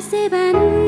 se.